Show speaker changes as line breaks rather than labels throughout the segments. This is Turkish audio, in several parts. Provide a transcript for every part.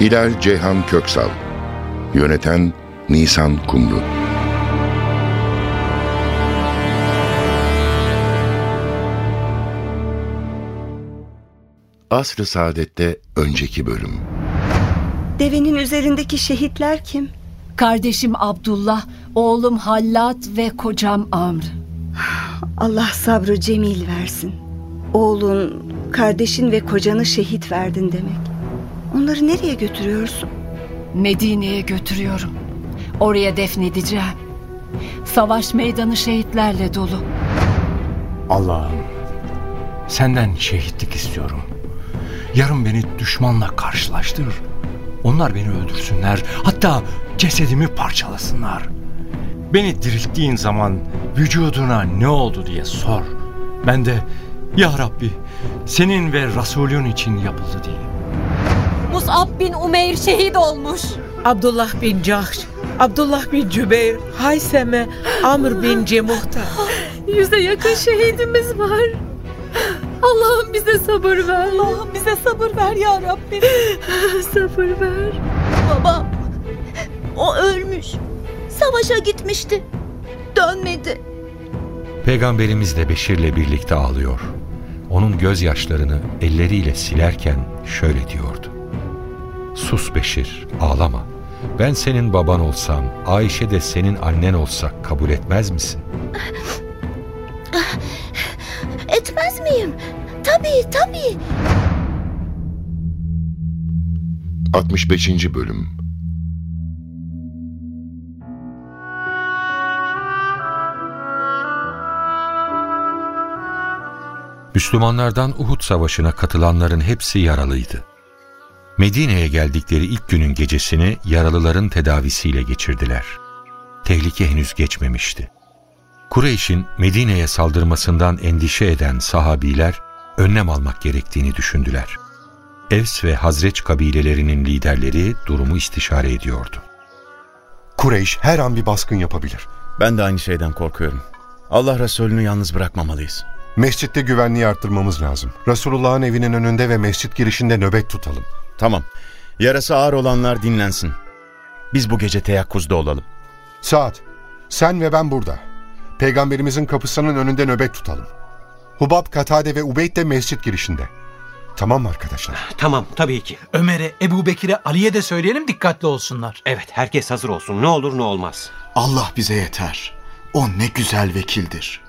Hilal Ceyhan Köksal Yöneten Nisan Kumru Asr-ı Saadet'te önceki bölüm
Devenin üzerindeki şehitler kim?
Kardeşim Abdullah, oğlum Hallat ve kocam Amr.
Allah sabrı cemil versin. Oğlun, kardeşin ve kocanı şehit verdin demek. Onları nereye götürüyorsun?
Medine'ye götürüyorum. Oraya defnedeceğim. Savaş meydanı şehitlerle dolu.
Allah'ım senden şehitlik istiyorum. Yarın beni düşmanla karşılaştır. Onlar beni öldürsünler. Hatta cesedimi parçalasınlar. Beni dirilttiğin zaman vücuduna ne oldu diye sor. Ben de ya Rabbi senin ve Resulün için yapıldı diye.
Mus'ab bin Umeyr şehit olmuş.
Abdullah bin Cahş, Abdullah bin Cübeyr, Hayseme, Amr bin Cemuh'ta.
Yüze yakın şehidimiz var. Allah'ım bize sabır ver. Allah'ım bize sabır ver ya Rabbi. sabır ver.
Babam, o ölmüş. Savaşa gitmişti. Dönmedi.
Peygamberimiz de Beşir'le birlikte ağlıyor. Onun gözyaşlarını elleriyle silerken şöyle diyordu. Sus Beşir, ağlama. Ben senin baban olsam, Ayşe de senin annen olsa kabul etmez misin?
Etmez miyim? Tabii, tabii.
65. Bölüm
Müslümanlardan Uhud Savaşı'na katılanların hepsi yaralıydı. Medine'ye geldikleri ilk günün gecesini yaralıların tedavisiyle geçirdiler. Tehlike henüz geçmemişti. Kureyş'in Medine'ye saldırmasından endişe eden sahabiler önlem almak gerektiğini düşündüler. Evs ve Hazreç kabilelerinin liderleri durumu istişare ediyordu.
Kureyş her an bir baskın yapabilir.
Ben de aynı şeyden korkuyorum. Allah Resulünü yalnız bırakmamalıyız.
Mescitte güvenliği arttırmamız lazım. Resulullah'ın evinin önünde ve mescit girişinde nöbet tutalım.
Tamam. Yarası ağır olanlar dinlensin. Biz bu gece teyakkuzda olalım.
Saat, sen ve ben burada. Peygamberimizin kapısının önünde nöbet tutalım. Hubab, Katade ve Ubeyd de mescit girişinde. Tamam mı arkadaşlar?
Tamam tabii ki.
Ömer'e, Ebu Bekir'e, Ali'ye de söyleyelim dikkatli olsunlar.
Evet herkes hazır olsun ne olur ne olmaz.
Allah bize yeter. O ne güzel vekildir.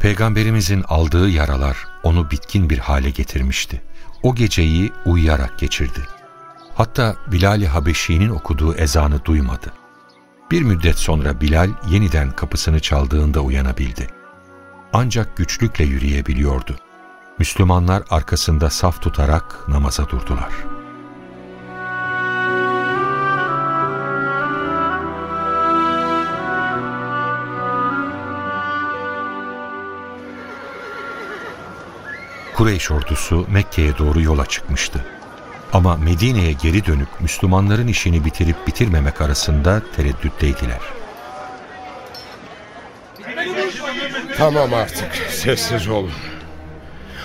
Peygamberimizin aldığı yaralar onu bitkin bir hale getirmişti. O geceyi uyuyarak geçirdi. Hatta Bilal-i Habeşi'nin okuduğu ezanı duymadı. Bir müddet sonra Bilal yeniden kapısını çaldığında uyanabildi. Ancak güçlükle yürüyebiliyordu. Müslümanlar arkasında saf tutarak namaza durdular. Kureyş ordusu Mekke'ye doğru yola çıkmıştı. Ama Medine'ye geri dönüp Müslümanların işini bitirip bitirmemek arasında tereddütteydiler.
Tamam artık, sessiz olun.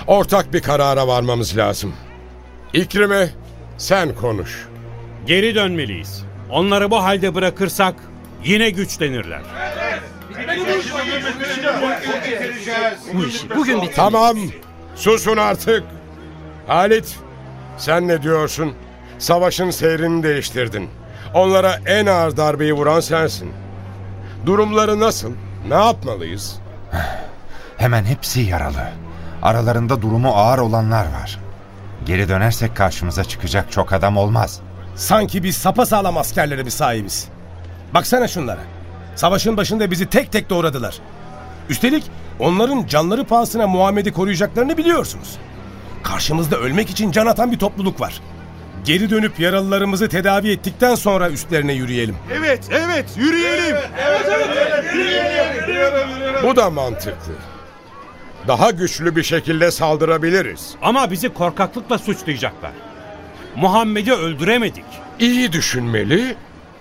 Ortak bir karara varmamız lazım. İkrime, sen konuş.
Geri dönmeliyiz. Onları bu halde bırakırsak yine güçlenirler.
Bu işi bugün bitireceğiz.
Tamam, susun artık. Halit, sen ne diyorsun? Savaşın seyrini değiştirdin. Onlara en ağır darbeyi vuran sensin. Durumları nasıl? Ne yapmalıyız?
Hemen hepsi yaralı. Aralarında durumu ağır olanlar var. Geri dönersek karşımıza çıkacak çok adam olmaz.
Sanki biz sapasağlam askerlere bir sahibiz. Baksana şunlara. Savaşın başında bizi tek tek doğradılar. Üstelik onların canları pahasına Muhammed'i koruyacaklarını biliyorsunuz. Karşımızda ölmek için can atan bir topluluk var. Geri dönüp yaralılarımızı tedavi ettikten sonra üstlerine yürüyelim.
Evet, evet, yürüyelim.
Bu da mantıklı. Daha güçlü bir şekilde saldırabiliriz.
Ama bizi korkaklıkla suçlayacaklar. Muhammed'i öldüremedik.
İyi düşünmeli,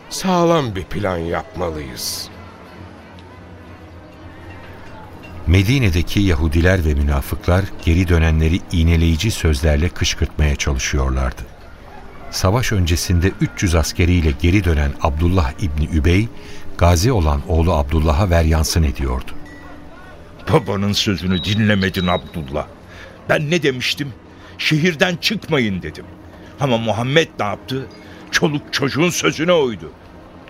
sağlam bir plan yapmalıyız.
Medine'deki Yahudiler ve münafıklar geri dönenleri iğneleyici sözlerle kışkırtmaya çalışıyorlardı. Savaş öncesinde 300 askeriyle geri dönen Abdullah İbni Übey, gazi olan oğlu Abdullah'a veryansın ediyordu.
Babanın sözünü dinlemedin Abdullah. Ben ne demiştim? Şehirden çıkmayın dedim. Ama Muhammed ne yaptı? Çoluk çocuğun sözüne uydu.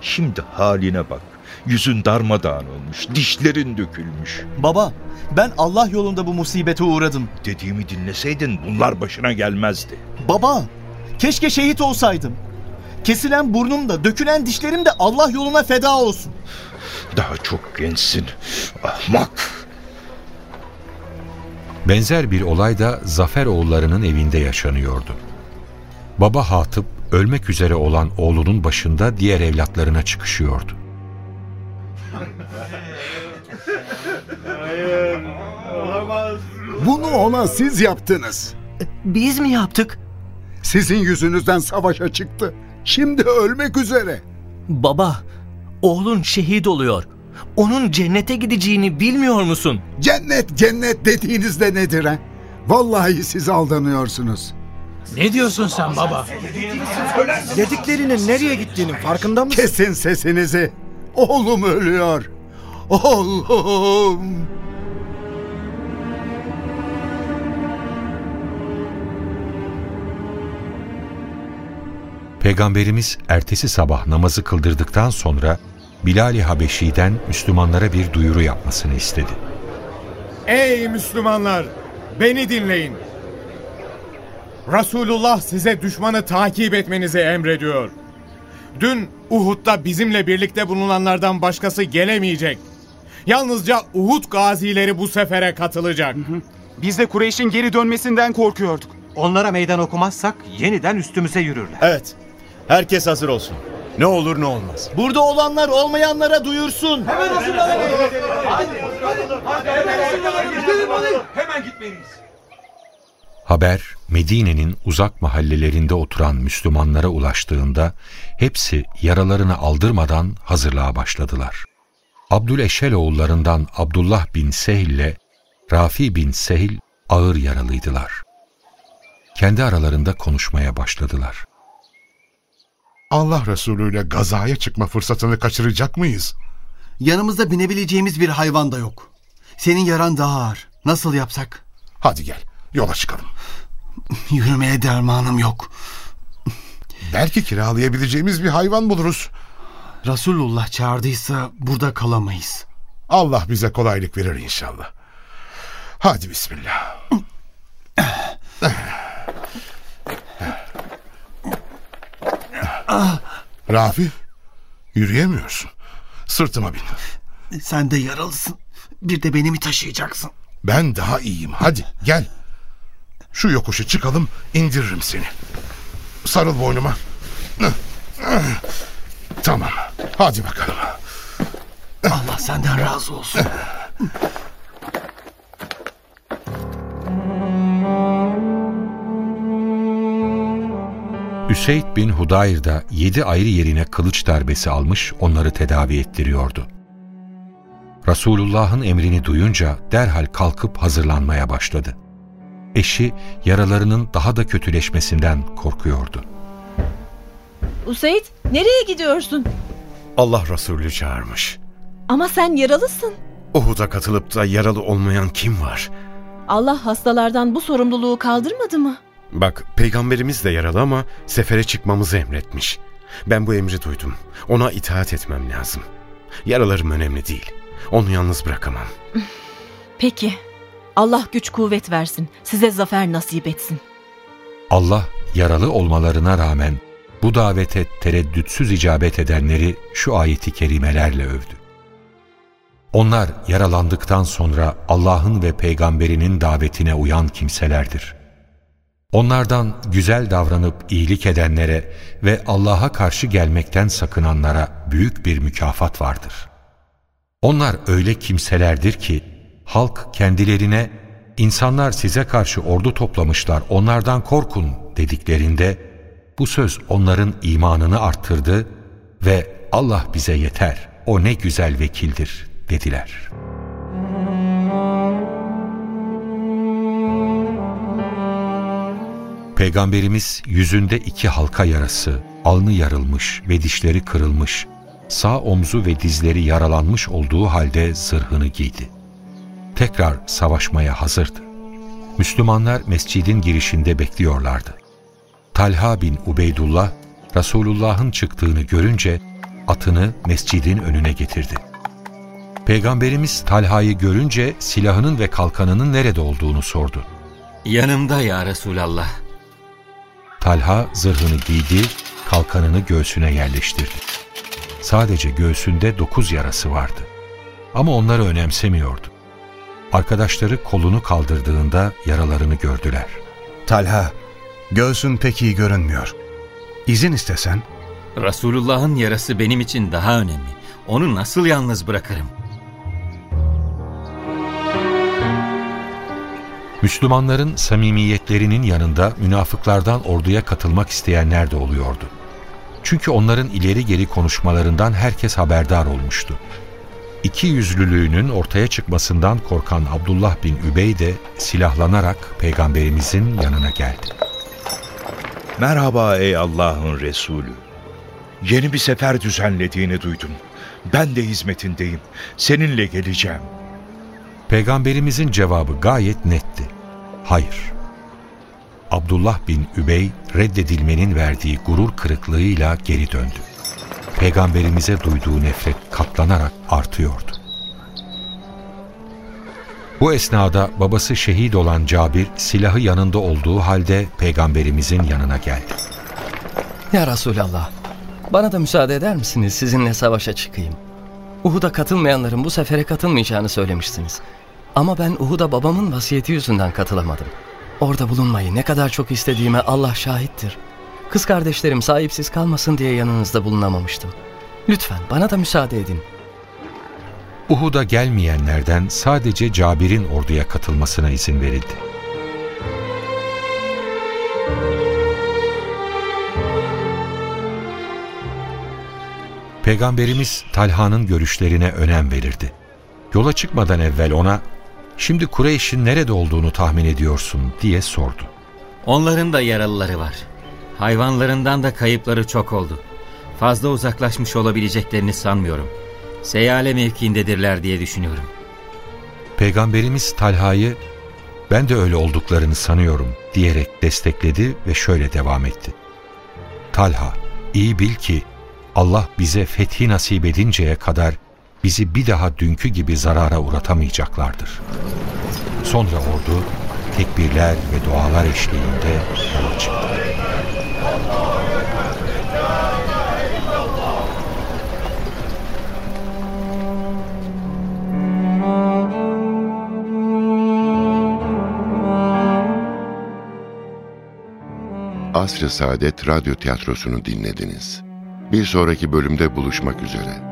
Şimdi haline bak. Yüzün darmadağın olmuş, dişlerin dökülmüş.
Baba, ben Allah yolunda bu musibete uğradım.
Dediğimi dinleseydin bunlar başına gelmezdi.
Baba, keşke şehit olsaydım. Kesilen burnum da, dökülen dişlerim de Allah yoluna feda olsun.
Daha çok gençsin. Ahmak.
Benzer bir olay da Zafer oğullarının evinde yaşanıyordu. Baba Hatip ölmek üzere olan oğlunun başında diğer evlatlarına çıkışıyordu.
Bunu ona siz yaptınız.
Biz mi yaptık?
Sizin yüzünüzden savaşa çıktı. Şimdi ölmek üzere.
Baba, oğlun şehit oluyor. Onun cennete gideceğini bilmiyor musun?
Cennet cennet dediğinizde nedir ha? Vallahi siz aldanıyorsunuz.
Ne diyorsun sen baba?
Dediklerinin nereye gittiğinin farkında mısın? Kesin sesinizi. Oğlum ölüyor. Oğlum.
Peygamberimiz ertesi sabah namazı kıldırdıktan sonra Bilal-i Habeşi'den Müslümanlara bir duyuru yapmasını istedi.
Ey Müslümanlar! Beni dinleyin. Resulullah size düşmanı takip etmenizi emrediyor. Dün Uhud'da bizimle birlikte bulunanlardan başkası gelemeyecek. Yalnızca Uhud gazileri bu sefere katılacak.
Biz de Kureyş'in geri dönmesinden korkuyorduk.
Onlara meydan okumazsak yeniden üstümüze yürürler.
Evet. Herkes hazır olsun. Ne olur ne olmaz.
Burada olanlar olmayanlara duyursun.
Hemen hazırlanın. Hadi. Hadi. Hemen Hemen gitmeliyiz.
Haber Medine'nin uzak mahallelerinde oturan Müslümanlara ulaştığında hepsi yaralarını aldırmadan hazırlığa başladılar. Abdüleşel oğullarından Abdullah bin Sehil ile Rafi bin Sehil ağır yaralıydılar. Kendi aralarında konuşmaya başladılar.
Allah Resulü ile gazaya çıkma fırsatını kaçıracak mıyız?
Yanımızda binebileceğimiz bir hayvan da yok. Senin yaran daha ağır. Nasıl yapsak?
Hadi gel, yola çıkalım.
Yürümeye dermanım yok.
Belki kiralayabileceğimiz bir hayvan buluruz.
Resulullah çağırdıysa burada kalamayız.
Allah bize kolaylık verir inşallah. Hadi bismillah. Rafi, yürüyemiyorsun. Sırtıma bin.
Sen de yaralısın. Bir de beni mi taşıyacaksın?
Ben daha iyiyim. Hadi gel. Şu yokuşu çıkalım, indiririm seni. Sarıl boynuma. Tamam. Hadi bakalım.
Allah senden razı olsun.
Üseyd bin Hudayr da yedi ayrı yerine kılıç darbesi almış onları tedavi ettiriyordu. Resulullah'ın emrini duyunca derhal kalkıp hazırlanmaya başladı. Eşi yaralarının daha da kötüleşmesinden korkuyordu.
Useyd nereye gidiyorsun?
Allah Resulü çağırmış.
Ama sen yaralısın.
Uhud'a katılıp da yaralı olmayan kim var?
Allah hastalardan bu sorumluluğu kaldırmadı mı?
Bak peygamberimiz de yaralı ama sefere çıkmamızı emretmiş. Ben bu emri duydum. Ona itaat etmem lazım. Yaralarım önemli değil. Onu yalnız bırakamam.
Peki. Allah güç kuvvet versin. Size zafer nasip etsin.
Allah yaralı olmalarına rağmen bu davete tereddütsüz icabet edenleri şu ayeti kerimelerle övdü. Onlar yaralandıktan sonra Allah'ın ve peygamberinin davetine uyan kimselerdir. Onlardan güzel davranıp iyilik edenlere ve Allah'a karşı gelmekten sakınanlara büyük bir mükafat vardır. Onlar öyle kimselerdir ki halk kendilerine insanlar size karşı ordu toplamışlar onlardan korkun dediklerinde bu söz onların imanını arttırdı ve Allah bize yeter o ne güzel vekildir dediler.'' Peygamberimiz yüzünde iki halka yarası, alnı yarılmış ve dişleri kırılmış, sağ omzu ve dizleri yaralanmış olduğu halde zırhını giydi. Tekrar savaşmaya hazırdı. Müslümanlar mescidin girişinde bekliyorlardı. Talha bin Ubeydullah, Resulullah'ın çıktığını görünce atını mescidin önüne getirdi. Peygamberimiz Talha'yı görünce silahının ve kalkanının nerede olduğunu sordu.
Yanımda ya Resulallah.
Talha zırhını giydi, kalkanını göğsüne yerleştirdi. Sadece göğsünde dokuz yarası vardı. Ama onları önemsemiyordu. Arkadaşları kolunu kaldırdığında yaralarını gördüler.
Talha, göğsün pek iyi görünmüyor. İzin istesen?
Resulullah'ın yarası benim için daha önemli. Onu nasıl yalnız bırakırım?
Müslümanların samimiyetlerinin yanında münafıklardan orduya katılmak isteyenler de oluyordu. Çünkü onların ileri geri konuşmalarından herkes haberdar olmuştu. İki yüzlülüğünün ortaya çıkmasından korkan Abdullah bin Übey de silahlanarak peygamberimizin yanına geldi.
Merhaba ey Allah'ın Resulü. Yeni bir sefer düzenlediğini duydum. Ben de hizmetindeyim. Seninle geleceğim.
Peygamberimizin cevabı gayet netti. Hayır. Abdullah bin Übey reddedilmenin verdiği gurur kırıklığıyla geri döndü. Peygamberimize duyduğu nefret katlanarak artıyordu. Bu esnada babası şehit olan Cabir silahı yanında olduğu halde peygamberimizin yanına geldi.
Ya Resulallah, bana da müsaade eder misiniz sizinle savaşa çıkayım? Uhud'a katılmayanların bu sefere katılmayacağını söylemiştiniz. Ama ben Uhud'a babamın vasiyeti yüzünden katılamadım. Orada bulunmayı ne kadar çok istediğime Allah şahittir. Kız kardeşlerim sahipsiz kalmasın diye yanınızda bulunamamıştım. Lütfen bana da müsaade edin.
Uhud'a gelmeyenlerden sadece Cabir'in orduya katılmasına izin verildi. Peygamberimiz Talha'nın görüşlerine önem verirdi. Yola çıkmadan evvel ona Şimdi Kureyş'in nerede olduğunu tahmin ediyorsun diye sordu.
Onların da yaralıları var. Hayvanlarından da kayıpları çok oldu. Fazla uzaklaşmış olabileceklerini sanmıyorum. Seyale mevkiindedirler diye düşünüyorum.
Peygamberimiz Talha'yı ben de öyle olduklarını sanıyorum diyerek destekledi ve şöyle devam etti. Talha iyi bil ki Allah bize fethi nasip edinceye kadar bizi bir daha dünkü gibi zarara uğratamayacaklardır. Sonra ordu tekbirler ve dualar eşliğinde yola çıktı.
Asr-ı Saadet Radyo Tiyatrosu'nu dinlediniz. Bir sonraki bölümde buluşmak üzere.